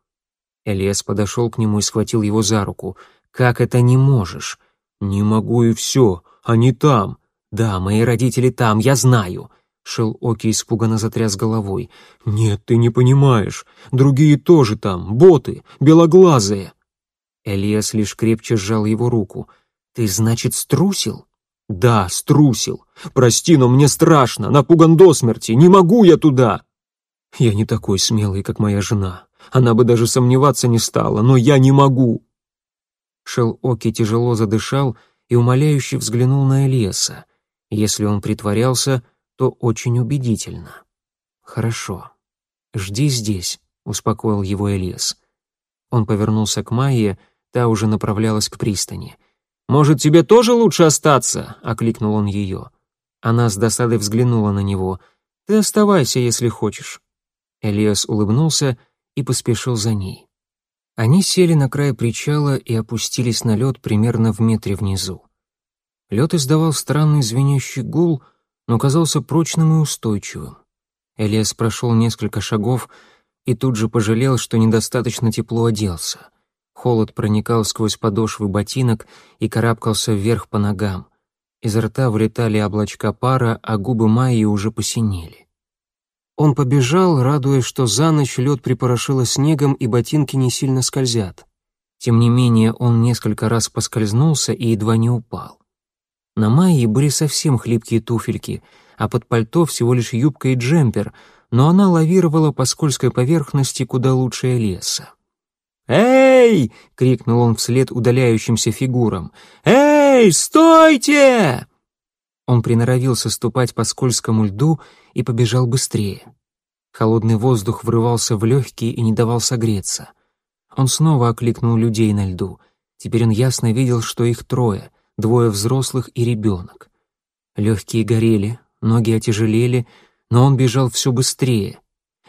Элиас подошел к нему и схватил его за руку. «Как это не можешь?» «Не могу и все. Они там». «Да, мои родители там, я знаю». Шел Оки испуганно затряс головой. «Нет, ты не понимаешь. Другие тоже там, боты, белоглазые». Элиас лишь крепче сжал его руку. «Ты, значит, струсил?» «Да, струсил. Прости, но мне страшно, напуган до смерти. Не могу я туда!» Я не такой смелый, как моя жена. Она бы даже сомневаться не стала, но я не могу. Шел-Оки тяжело задышал и умоляюще взглянул на Элиаса. Если он притворялся, то очень убедительно. «Хорошо. Жди здесь», — успокоил его Элиас. Он повернулся к Майе, та уже направлялась к пристани. «Может, тебе тоже лучше остаться?» — окликнул он ее. Она с досадой взглянула на него. «Ты оставайся, если хочешь». Элиас улыбнулся и поспешил за ней. Они сели на край причала и опустились на лед примерно в метре внизу. Лед издавал странный звенящий гул, но казался прочным и устойчивым. Элиас прошел несколько шагов и тут же пожалел, что недостаточно тепло оделся. Холод проникал сквозь подошвы ботинок и карабкался вверх по ногам. Из рта вылетали облачка пара, а губы Майи уже посинели. Он побежал, радуясь, что за ночь лед припорошило снегом и ботинки не сильно скользят. Тем не менее, он несколько раз поскользнулся и едва не упал. На Майе были совсем хлипкие туфельки, а под пальто всего лишь юбка и джемпер, но она лавировала по скользкой поверхности куда лучше леса. «Эй!» — крикнул он вслед удаляющимся фигурам. «Эй, стойте!» Он приноровился ступать по скользкому льду и побежал быстрее. Холодный воздух врывался в легкие и не давал согреться. Он снова окликнул людей на льду. Теперь он ясно видел, что их трое, двое взрослых и ребенок. Легкие горели, ноги отяжелели, но он бежал все быстрее.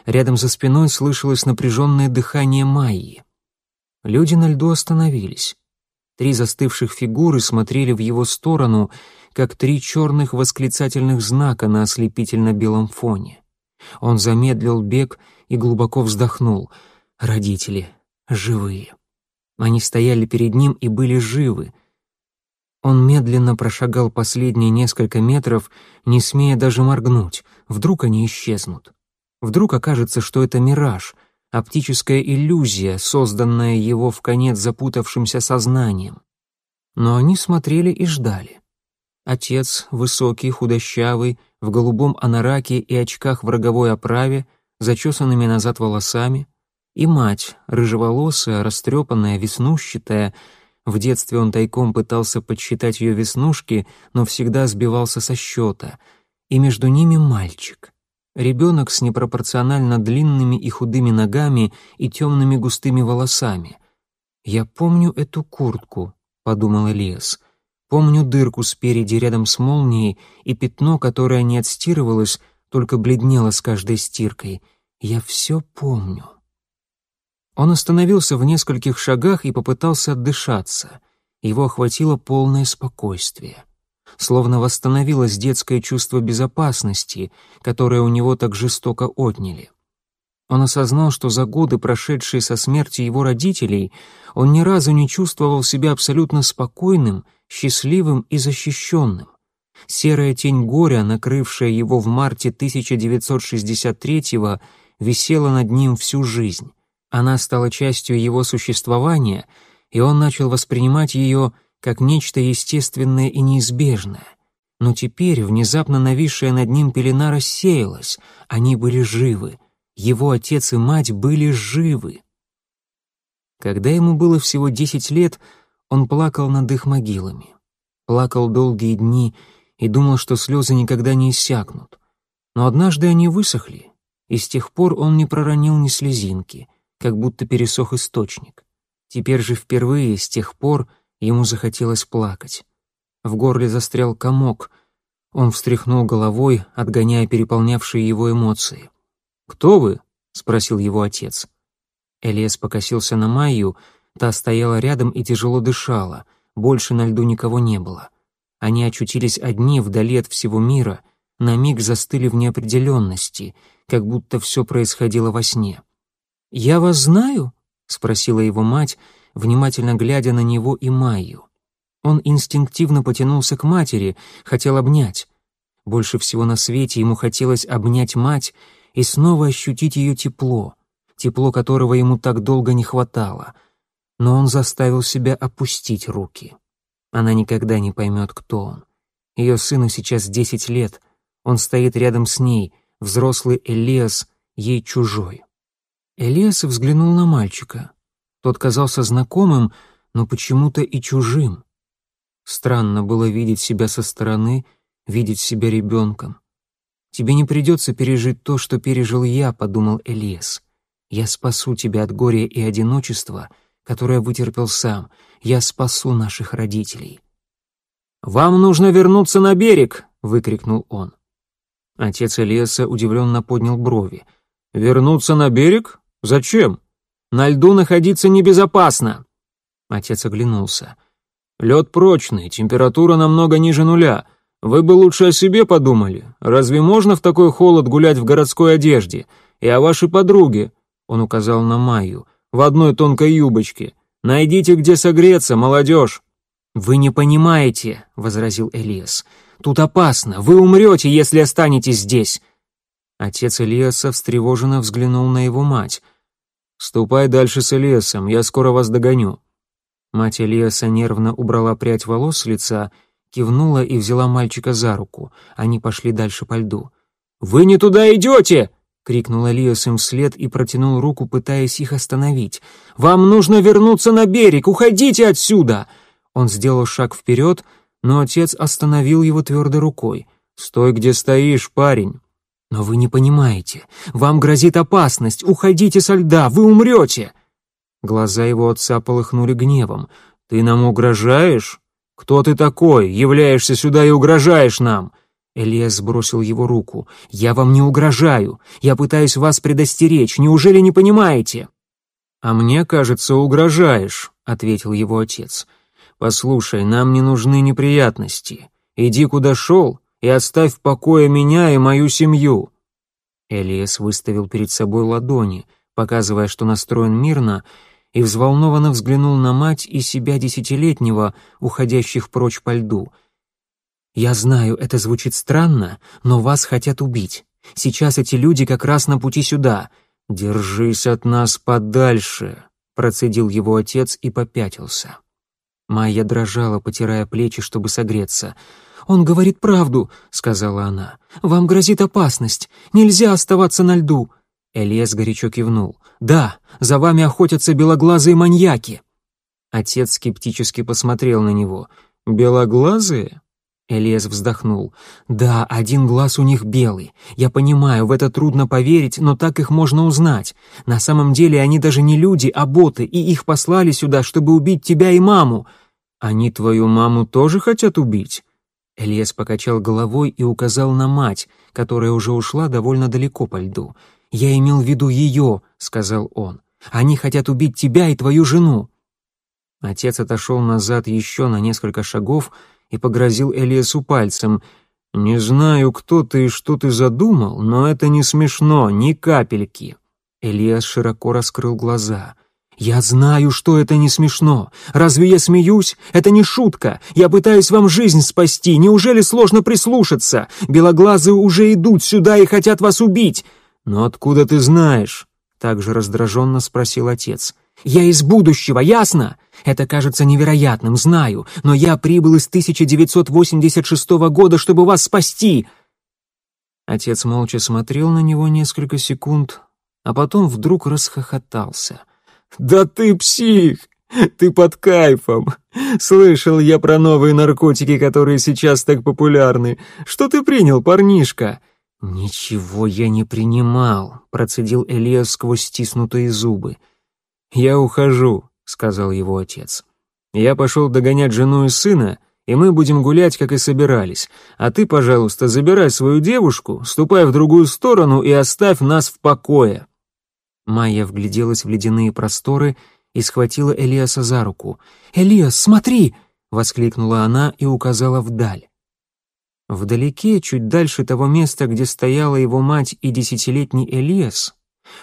Рядом за спиной слышалось напряженное дыхание Майи. Люди на льду остановились. Три застывших фигуры смотрели в его сторону, как три черных восклицательных знака на ослепительно-белом фоне. Он замедлил бег и глубоко вздохнул. Родители живые. Они стояли перед ним и были живы. Он медленно прошагал последние несколько метров, не смея даже моргнуть. Вдруг они исчезнут. Вдруг окажется, что это мираж, оптическая иллюзия, созданная его в конец запутавшимся сознанием. Но они смотрели и ждали. Отец, высокий, худощавый, в голубом анараке и очках в роговой оправе, зачесанными назад волосами, и мать, рыжеволосая, растрепанная, веснушчатая. В детстве он тайком пытался подсчитать ее веснушки, но всегда сбивался со счета. И между ними мальчик. Ребенок с непропорционально длинными и худыми ногами и темными густыми волосами. «Я помню эту куртку», — подумал Элиас. Помню дырку спереди рядом с молнией и пятно, которое не отстирывалось, только бледнело с каждой стиркой. Я все помню. Он остановился в нескольких шагах и попытался отдышаться. Его охватило полное спокойствие. Словно восстановилось детское чувство безопасности, которое у него так жестоко отняли. Он осознал, что за годы, прошедшие со смерти его родителей, он ни разу не чувствовал себя абсолютно спокойным счастливым и защищенным. Серая тень горя, накрывшая его в марте 1963-го, висела над ним всю жизнь. Она стала частью его существования, и он начал воспринимать ее как нечто естественное и неизбежное. Но теперь внезапно нависшая над ним пелена рассеялась, они были живы. Его отец и мать были живы. Когда ему было всего десять лет, он плакал над их могилами. Плакал долгие дни и думал, что слезы никогда не иссякнут. Но однажды они высохли, и с тех пор он не проронил ни слезинки, как будто пересох источник. Теперь же впервые с тех пор ему захотелось плакать. В горле застрял комок. Он встряхнул головой, отгоняя переполнявшие его эмоции. «Кто вы?» — спросил его отец. Элиас покосился на Майю, Та стояла рядом и тяжело дышала, больше на льду никого не было. Они очутились одни вдали от всего мира, на миг застыли в неопределенности, как будто все происходило во сне. «Я вас знаю?» — спросила его мать, внимательно глядя на него и Майю. Он инстинктивно потянулся к матери, хотел обнять. Больше всего на свете ему хотелось обнять мать и снова ощутить ее тепло, тепло которого ему так долго не хватало — но он заставил себя опустить руки. Она никогда не поймет, кто он. Ее сыну сейчас десять лет, он стоит рядом с ней, взрослый Элиас, ей чужой. Элиас взглянул на мальчика. Тот казался знакомым, но почему-то и чужим. Странно было видеть себя со стороны, видеть себя ребенком. «Тебе не придется пережить то, что пережил я», — подумал Элиас. «Я спасу тебя от горя и одиночества», которое вытерпел сам. Я спасу наших родителей. «Вам нужно вернуться на берег!» — выкрикнул он. Отец Элиаса удивленно поднял брови. «Вернуться на берег? Зачем? На льду находиться небезопасно!» Отец оглянулся. «Лед прочный, температура намного ниже нуля. Вы бы лучше о себе подумали. Разве можно в такой холод гулять в городской одежде? И о вашей подруге?» Он указал на Майю. «В одной тонкой юбочке. Найдите, где согреться, молодежь!» «Вы не понимаете», — возразил Элиас. «Тут опасно. Вы умрете, если останетесь здесь». Отец Элиаса встревоженно взглянул на его мать. «Ступай дальше с Элиасом, я скоро вас догоню». Мать Элиаса нервно убрала прядь волос с лица, кивнула и взяла мальчика за руку. Они пошли дальше по льду. «Вы не туда идете!» — крикнул Элиас им вслед и протянул руку, пытаясь их остановить. «Вам нужно вернуться на берег! Уходите отсюда!» Он сделал шаг вперед, но отец остановил его твердой рукой. «Стой, где стоишь, парень!» «Но вы не понимаете. Вам грозит опасность. Уходите со льда, вы умрете!» Глаза его отца полыхнули гневом. «Ты нам угрожаешь? Кто ты такой? Являешься сюда и угрожаешь нам!» Элиас сбросил его руку. «Я вам не угрожаю. Я пытаюсь вас предостеречь. Неужели не понимаете?» «А мне кажется, угрожаешь», — ответил его отец. «Послушай, нам не нужны неприятности. Иди куда шел и оставь в покое меня и мою семью». Элиас выставил перед собой ладони, показывая, что настроен мирно, и взволнованно взглянул на мать и себя десятилетнего, уходящих прочь по льду. «Я знаю, это звучит странно, но вас хотят убить. Сейчас эти люди как раз на пути сюда. Держись от нас подальше», — процедил его отец и попятился. Майя дрожала, потирая плечи, чтобы согреться. «Он говорит правду», — сказала она. «Вам грозит опасность. Нельзя оставаться на льду». Элиас горячо кивнул. «Да, за вами охотятся белоглазые маньяки». Отец скептически посмотрел на него. «Белоглазые?» Элиас вздохнул. «Да, один глаз у них белый. Я понимаю, в это трудно поверить, но так их можно узнать. На самом деле они даже не люди, а боты, и их послали сюда, чтобы убить тебя и маму. «Они твою маму тоже хотят убить?» Элиас покачал головой и указал на мать, которая уже ушла довольно далеко по льду. «Я имел в виду ее», — сказал он. «Они хотят убить тебя и твою жену». Отец отошел назад еще на несколько шагов и погрозил Элиасу пальцем. «Не знаю, кто ты и что ты задумал, но это не смешно, ни капельки». Элиас широко раскрыл глаза. «Я знаю, что это не смешно. Разве я смеюсь? Это не шутка. Я пытаюсь вам жизнь спасти. Неужели сложно прислушаться? Белоглазые уже идут сюда и хотят вас убить». «Но откуда ты знаешь?» — также раздраженно спросил отец. «Я из будущего, ясно? Это кажется невероятным, знаю, но я прибыл из 1986 года, чтобы вас спасти». Отец молча смотрел на него несколько секунд, а потом вдруг расхохотался — «Да ты псих! Ты под кайфом! Слышал я про новые наркотики, которые сейчас так популярны. Что ты принял, парнишка?» «Ничего я не принимал», — процедил Элиас сквозь стиснутые зубы. «Я ухожу», — сказал его отец. «Я пошел догонять жену и сына, и мы будем гулять, как и собирались. А ты, пожалуйста, забирай свою девушку, ступай в другую сторону и оставь нас в покое». Майя вгляделась в ледяные просторы и схватила Элиаса за руку. «Элиас, смотри!» — воскликнула она и указала вдаль. Вдалеке, чуть дальше того места, где стояла его мать и десятилетний Элиас,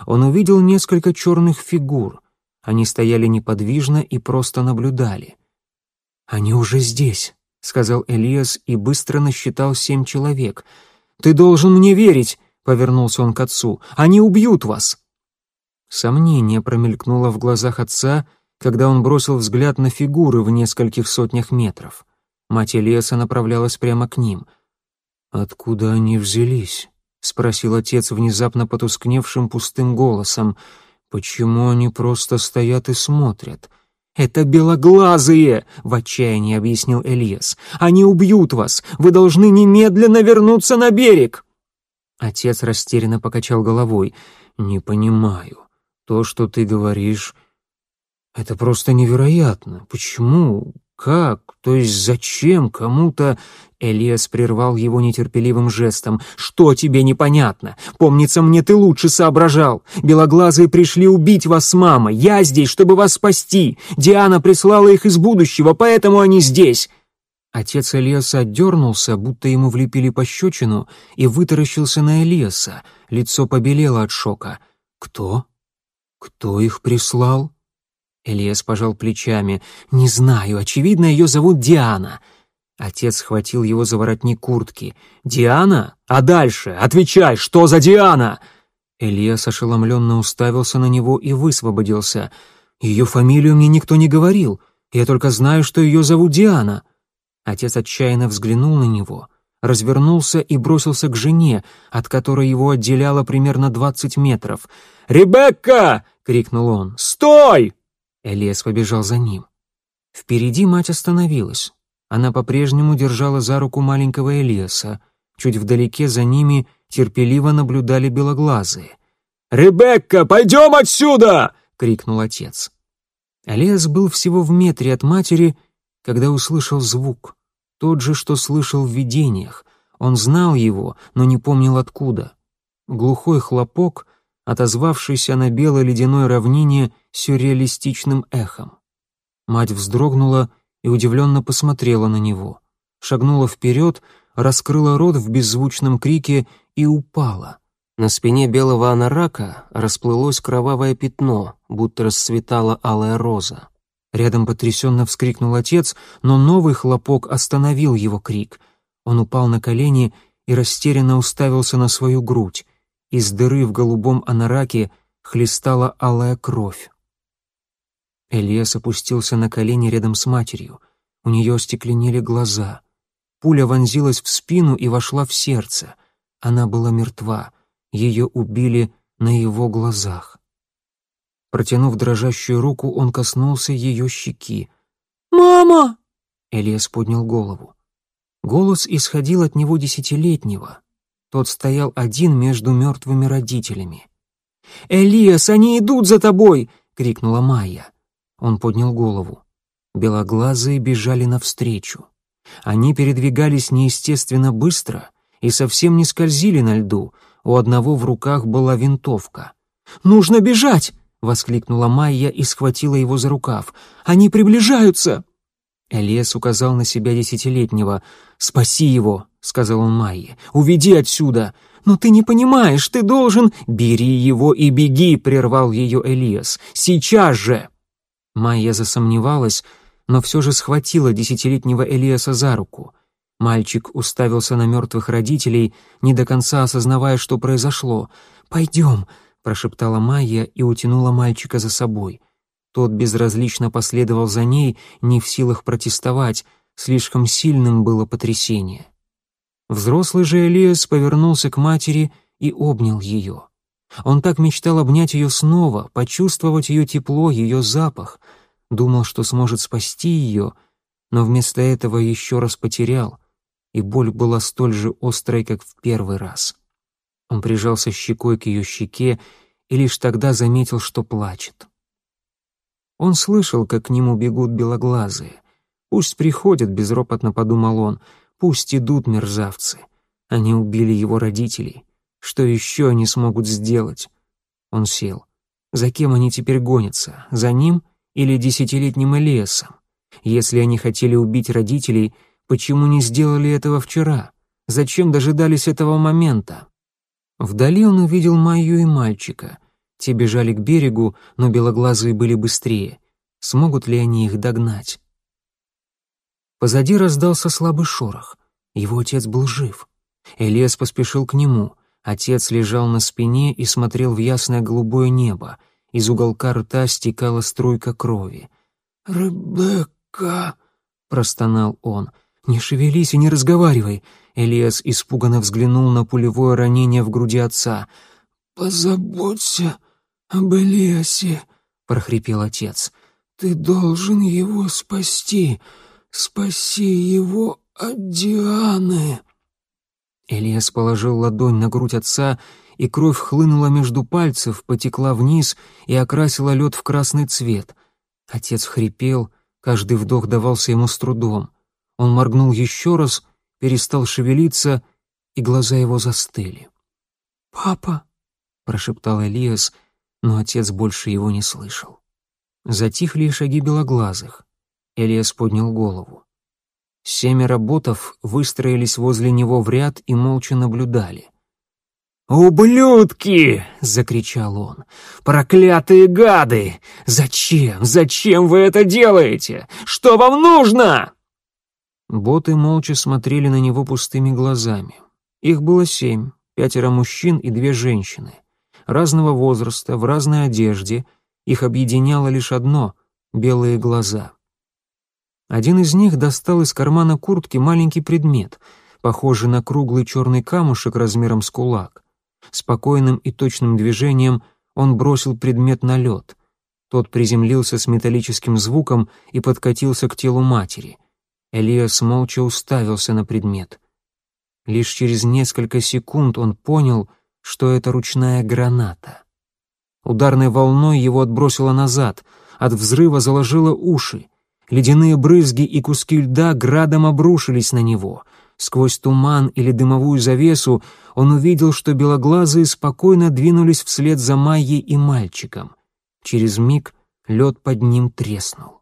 он увидел несколько черных фигур. Они стояли неподвижно и просто наблюдали. «Они уже здесь», — сказал Элиас и быстро насчитал семь человек. «Ты должен мне верить», — повернулся он к отцу. «Они убьют вас». Сомнение промелькнуло в глазах отца, когда он бросил взгляд на фигуры в нескольких сотнях метров. Мать Элиаса направлялась прямо к ним. «Откуда они взялись?» — спросил отец внезапно потускневшим пустым голосом. «Почему они просто стоят и смотрят?» «Это белоглазые!» — в отчаянии объяснил Элиас. «Они убьют вас! Вы должны немедленно вернуться на берег!» Отец растерянно покачал головой. «Не понимаю. То, что ты говоришь, это просто невероятно. Почему? Как? То есть зачем кому-то...» Элиас прервал его нетерпеливым жестом. «Что тебе непонятно? Помнится мне, ты лучше соображал. Белоглазые пришли убить вас с мамой. Я здесь, чтобы вас спасти. Диана прислала их из будущего, поэтому они здесь». Отец Элиаса отдернулся, будто ему влепили пощечину, и вытаращился на Элиаса. Лицо побелело от шока. «Кто? Кто их прислал?» Элиас пожал плечами. «Не знаю, очевидно, ее зовут Диана». Отец схватил его за воротник куртки. «Диана? А дальше? Отвечай, что за Диана?» Элиас ошеломленно уставился на него и высвободился. «Ее фамилию мне никто не говорил. Я только знаю, что ее зовут Диана». Отец отчаянно взглянул на него, развернулся и бросился к жене, от которой его отделяло примерно двадцать метров. «Ребекка!» — крикнул он. «Стой!» Элиас побежал за ним. Впереди мать остановилась. Она по-прежнему держала за руку маленького Элиаса. Чуть вдалеке за ними терпеливо наблюдали белоглазые. «Ребекка, пойдем отсюда!» — крикнул отец. Элиас был всего в метре от матери, когда услышал звук. Тот же, что слышал в видениях. Он знал его, но не помнил откуда. Глухой хлопок, отозвавшийся на белой ледяной равнине сюрреалистичным эхом. Мать вздрогнула и удивленно посмотрела на него, шагнула вперед, раскрыла рот в беззвучном крике и упала. На спине белого анарака расплылось кровавое пятно, будто расцветала алая роза. Рядом потрясенно вскрикнул отец, но новый хлопок остановил его крик. Он упал на колени и растерянно уставился на свою грудь. Из дыры в голубом анараке хлестала алая кровь. Элиас опустился на колени рядом с матерью. У нее остекленели глаза. Пуля вонзилась в спину и вошла в сердце. Она была мертва. Ее убили на его глазах. Протянув дрожащую руку, он коснулся ее щеки. «Мама!» Элиас поднял голову. Голос исходил от него десятилетнего. Тот стоял один между мертвыми родителями. «Элиас, они идут за тобой!» — крикнула Майя. Он поднял голову. Белоглазые бежали навстречу. Они передвигались неестественно быстро и совсем не скользили на льду. У одного в руках была винтовка. «Нужно бежать!» — воскликнула Майя и схватила его за рукав. «Они приближаются!» Элиас указал на себя десятилетнего. «Спаси его!» — сказал он Майе. «Уведи отсюда!» «Но ты не понимаешь, ты должен...» «Бери его и беги!» — прервал ее Элиас. «Сейчас же!» Майя засомневалась, но все же схватила десятилетнего Элиаса за руку. Мальчик уставился на мертвых родителей, не до конца осознавая, что произошло. «Пойдем», — прошептала Майя и утянула мальчика за собой. Тот безразлично последовал за ней, не в силах протестовать, слишком сильным было потрясение. Взрослый же Элиас повернулся к матери и обнял ее. Он так мечтал обнять ее снова, почувствовать ее тепло, ее запах. Думал, что сможет спасти ее, но вместо этого еще раз потерял, и боль была столь же острой, как в первый раз. Он прижался щекой к ее щеке и лишь тогда заметил, что плачет. Он слышал, как к нему бегут белоглазые. «Пусть приходят», — безропотно подумал он, — «пусть идут мерзавцы. Они убили его родителей. Что еще они смогут сделать? Он сел. За кем они теперь гонятся? За ним или десятилетним Элиасом? Если они хотели убить родителей, почему не сделали этого вчера? Зачем дожидались этого момента? Вдали он увидел Майю и мальчика. Те бежали к берегу, но белоглазые были быстрее. Смогут ли они их догнать? Позади раздался слабый шорох. Его отец был жив. Элиас поспешил к нему. Отец лежал на спине и смотрел в ясное голубое небо. Из уголка рта стекала струйка крови. «Ребекка!» — простонал он. «Не шевелись и не разговаривай!» Элиас испуганно взглянул на пулевое ранение в груди отца. «Позаботься об Элиасе!» — прохрипел отец. «Ты должен его спасти! Спаси его от Дианы!» Элиас положил ладонь на грудь отца, и кровь хлынула между пальцев, потекла вниз и окрасила лед в красный цвет. Отец хрипел, Каждый вдох давался ему с трудом. Он моргнул еще раз, перестал шевелиться, и глаза его застыли. «Папа!» — прошептал Элиас, но отец больше его не слышал. Затихли шаги белоглазых. Элиас поднял голову. Семеро ботов выстроились возле него в ряд и молча наблюдали. «Ублюдки!» — закричал он. «Проклятые гады! Зачем, зачем вы это делаете? Что вам нужно?» Боты молча смотрели на него пустыми глазами. Их было семь, пятеро мужчин и две женщины. Разного возраста, в разной одежде. Их объединяло лишь одно — белые глаза. Один из них достал из кармана куртки маленький предмет, похожий на круглый черный камушек размером с кулак. Спокойным и точным движением он бросил предмет на лед. Тот приземлился с металлическим звуком и подкатился к телу матери. Элиас молча уставился на предмет. Лишь через несколько секунд он понял, что это ручная граната. Ударной волной его отбросило назад, от взрыва заложило уши — Ледяные брызги и куски льда градом обрушились на него. Сквозь туман или дымовую завесу он увидел, что белоглазые спокойно двинулись вслед за Майей и мальчиком. Через миг лед под ним треснул.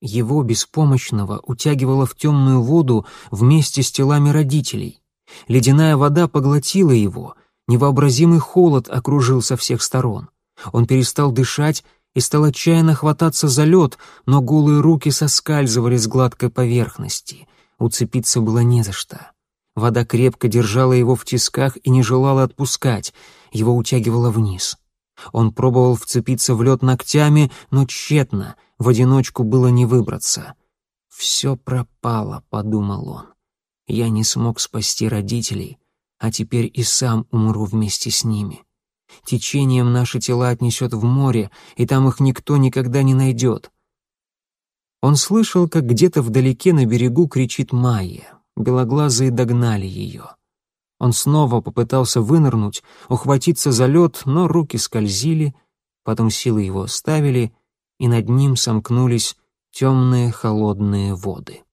Его беспомощного утягивало в темную воду вместе с телами родителей. Ледяная вода поглотила его, невообразимый холод окружил со всех сторон. Он перестал дышать и стал отчаянно хвататься за лед, но голые руки соскальзывали с гладкой поверхности. Уцепиться было не за что. Вода крепко держала его в тисках и не желала отпускать, его утягивало вниз. Он пробовал вцепиться в лед ногтями, но тщетно, в одиночку было не выбраться. «Все пропало», — подумал он. «Я не смог спасти родителей, а теперь и сам умру вместе с ними. Течением наши тела отнесет в море, и там их никто никогда не найдет. Он слышал, как где-то вдалеке на берегу кричит Майя. Белоглазые догнали ее. Он снова попытался вынырнуть, ухватиться за лед, но руки скользили, потом силы его оставили, и над ним сомкнулись темные холодные воды.